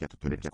Jungfleisch,